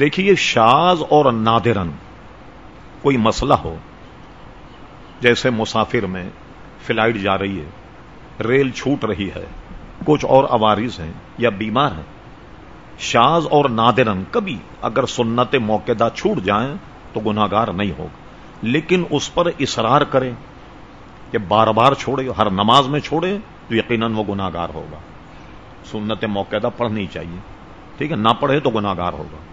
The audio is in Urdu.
دیکھیے شاز اور نادرن کوئی مسئلہ ہو، جیسے مسافر میں فلائٹ جا رہی ہے، ریل چھوٹ رہی ہے، کچھ اور عوارض ہیں یا بیمار ہیں، شاز اور نادرن کبھی اگر سنت موقع چھوٹ جائیں تو گناگار نہیں ہوگا۔ لیکن اس پر اصرار کریں کہ بار بار چھوڑے ہر نماز میں چھوڑے تو یقیناً وہ گناگار ہوگا۔ سنت موقع پڑھنی چاہیے، ٹھیک ہے، نہ پڑھے تو گناگار ہوگا۔